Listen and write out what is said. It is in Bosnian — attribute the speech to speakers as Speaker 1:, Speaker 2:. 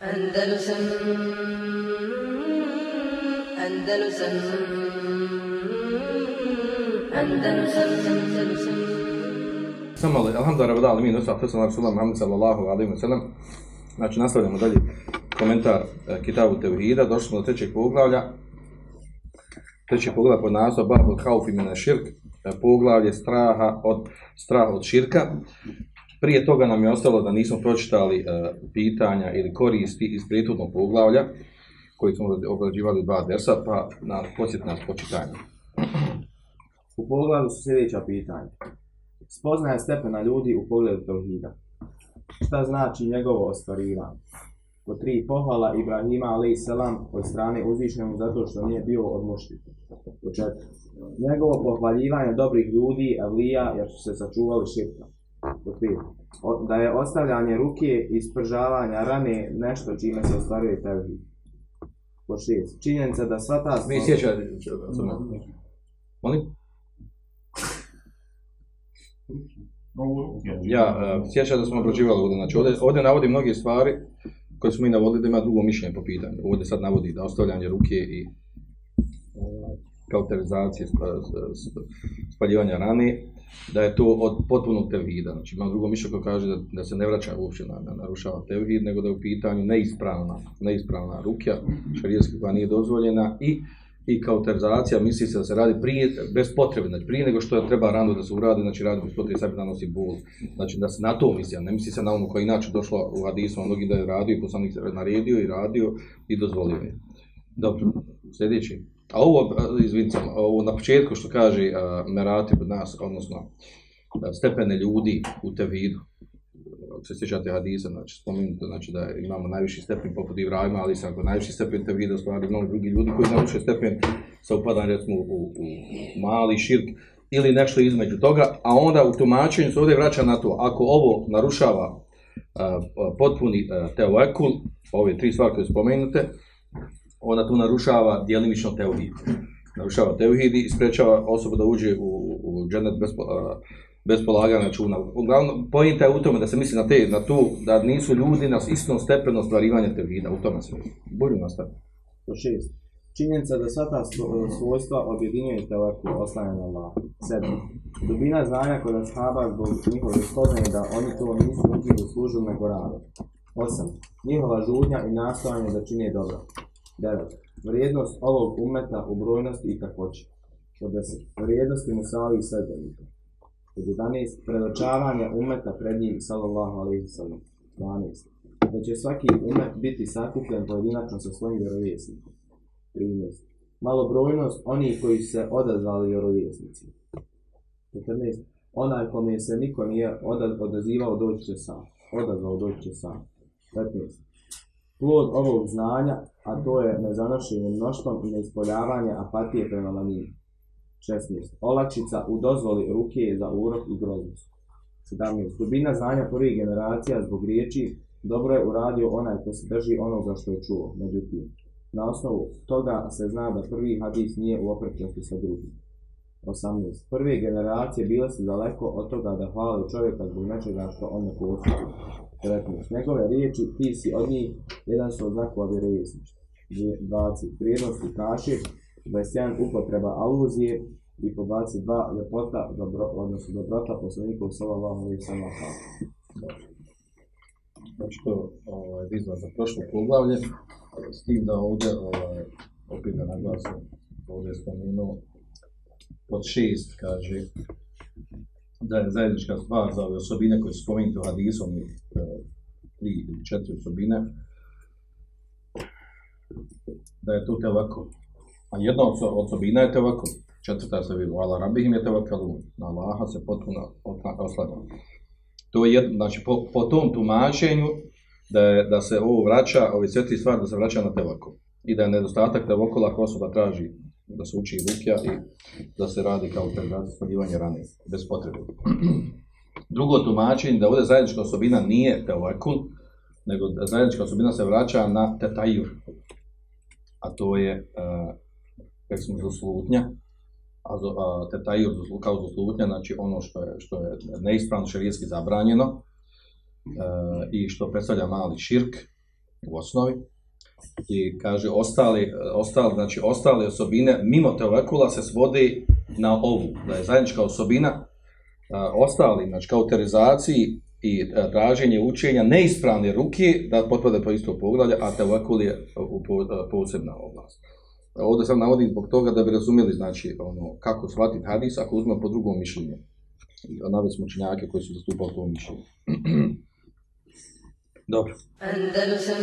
Speaker 1: Andalusam Andalusam Andalusam Andalusam
Speaker 2: Samo ali, alhamdulillah, ali alamin, nosa, to sam Rasulullah Muhammed sallallahu alaihi wa sallam. Znači, nastavljamo dalje komentar e, Kitabu Tevhida, došli smo do trećeg poglavlja. Trećeg poglavlja pod naslov Babu Kaufi Mena Širk, e, poglavlje straha od, straha od širka. Prije toga nam je ostalo da nismo pročitali e, pitanja ili koristi iz prijetudnog poglavlja, koji smo obrađivali dva dersa, pa na posjet nas počitanje.
Speaker 3: U poglavlju su sljedeća pitanja. Spoznaje stepena ljudi u pogledu Tauhida. Šta znači njegovo ostvarivanje? Po tri pohvala Ibrahima a.s. od strane uzvišenog zato što nije bio od muštita. Po četiri. Njegovo pohvaljivanje dobrih ljudi, avlija, jer su se sačuvali širka. Da je ostavljanje ruke i spržavanja rane nešto čime se ostvaruje Tauhid. Po šest. Činjenica da sva ta...
Speaker 2: Mi sjećate, molim? Ja, uh, sjećam da smo obrađivali ovdje, znači ovdje, ovdje navodi mnoge stvari koje smo mi navodili da ima drugo mišljenje po pitanju. Ovdje sad navodi da ostavljanje ruke i ovaj, kauterizacije, spaljivanja rane, da je to od potpunog tevhida. Znači imam drugo mišljenje koje kaže da, da se ne vraća uopće na, na narušava tevhid, nego da je u pitanju neispravna, neispravna rukja, šarijetska koja nije dozvoljena i i kauterizacija misli se da se radi prije, bez potrebe, znači prije nego što je treba rano da se uradi, znači radi bez potrebe, sebi nanosi bol. Znači da se na to misli, a ne misli se na ono koja inače došlo u hadisu, mnogi da je radio i poslanik se naredio i radio i dozvolio je. Dobro, sljedeći. A ovo, izvinite, ovo na početku što kaže a, Merati od nas, odnosno a, stepene ljudi u tevidu, ako se sjećate hadisa, znači spomenuto, znači da imamo najviši stepen poput Ibrahima, ali sam ako najviši stepen te vide stvari mnogi drugi ljudi koji najviši stepen sa upadanjem recimo u, u, u mali širk ili nešto između toga, a onda u tumačenju se ovdje vraća na to, ako ovo narušava a, potpuni a, teoekul, ove tri stvari koje spomenute, onda tu narušava djelimično teuhid. Narušava teuhid i sprečava osobu da uđe u, u džennet bez, bez polaganja računa. Uglavnom, pojenta je u tome da se misli na te, na tu, da nisu ljudi na istom stepenu ostvarivanja teuhida, u tome se misli. Bolju nastavi.
Speaker 3: To šest. Činjenica da sva ta e, svojstva objedinjuje intelektu oslanja na Allah. Sedam. Dubina znanja kod ashaba zbog njihove spoznaje da oni to nisu niti služu nego rade. Osam. Njihova žudnja i nastojanje da čine dobro. 9. Vrijednost ovog umeta u brojnosti i kakvoći. Od deset. Vrijednosti Musavih i sredbenika. Od 11. Predočavanje umeta pred njim, sallallahu alaihi sallam. 12. Da će svaki umet biti sakupljen pojedinačno sa svojim vjerovjesnikom. 13. Malobrojnost onih koji se odazvali vjerovjesnici. 14. Onaj kome se niko nije odazivao doći će sam. Odazvao doći će sam. 15. Plod ovog znanja, a to je nezanošenje mnoštvom i neispoljavanje apatije prema manjini. 16. Olakšica u dozvoli ruke za urok i groznicu. 17. Dubina znanja prvih generacija zbog riječi dobro je uradio onaj ko se drži onoga što je čuo. Međutim, na osnovu toga se zna da prvi hadis nije u oprečnosti sa drugim. 18. Prve generacije bile su daleko od toga da hvale čovjeka zbog nečega što on ne postoji. 19. Njegove riječi, ti si od njih, jedan su od znakova vjerovjesništva. 20. Prijednosti kaše, 21. Upotreba aluzije i po 22. Ljepota, dobro, odnosno dobrota poslanikov sallallahu alaihi sallam.
Speaker 2: Znači to ovaj, vizla za prošlo poglavlje, s tim da ovdje, ovaj, opet da naglasim, ovdje je spomenuo, pod šest kaže, zajednička stvar za ove osobine koje su spomenute u hadisu, oni, e, tri ili četiri osobine, da je to tevako. A jedna od osobina je tevako. Četvrta se vidu, ala rabihim je tevakalun. Na Allaha se potpuno otna- oslanja. To je jedno, znači po, po tom tumačenju da, je, da se ovo vraća, ove sve tri stvari da se vraća na tevako. I da je nedostatak tevakula ako osoba traži da se uči rukja i da se radi kao terminacija spaljivanje rane, bez potrebe. Drugo tumačenje da ovdje zajednička osobina nije tevakul, nego da zajednička osobina se vraća na tetajur. A to je, uh, kako smo zaslutnja, a, a tetajur kao zaslutnja, znači ono što je, što je neispravno šerijski zabranjeno, uh, i što predstavlja mali širk, u osnovi. I kaže, ostali, ostali, znači, ostale osobine mimo tevekula se svode na ovu, da je zajednička osobina a, ostali, znači, kauterizaciji i a, traženje učenja neispravne ruke da potpade po isto poglavlje, a tevekul je u po, a, e, posebna oblast. Ovdje sam navodim zbog toga da bi razumjeli znači, ono, kako shvatiti hadis ako uzmemo po drugom mišljenju. Naveli smo učenjake koji su zastupali to mišljenje. Dobro.
Speaker 1: Andalusam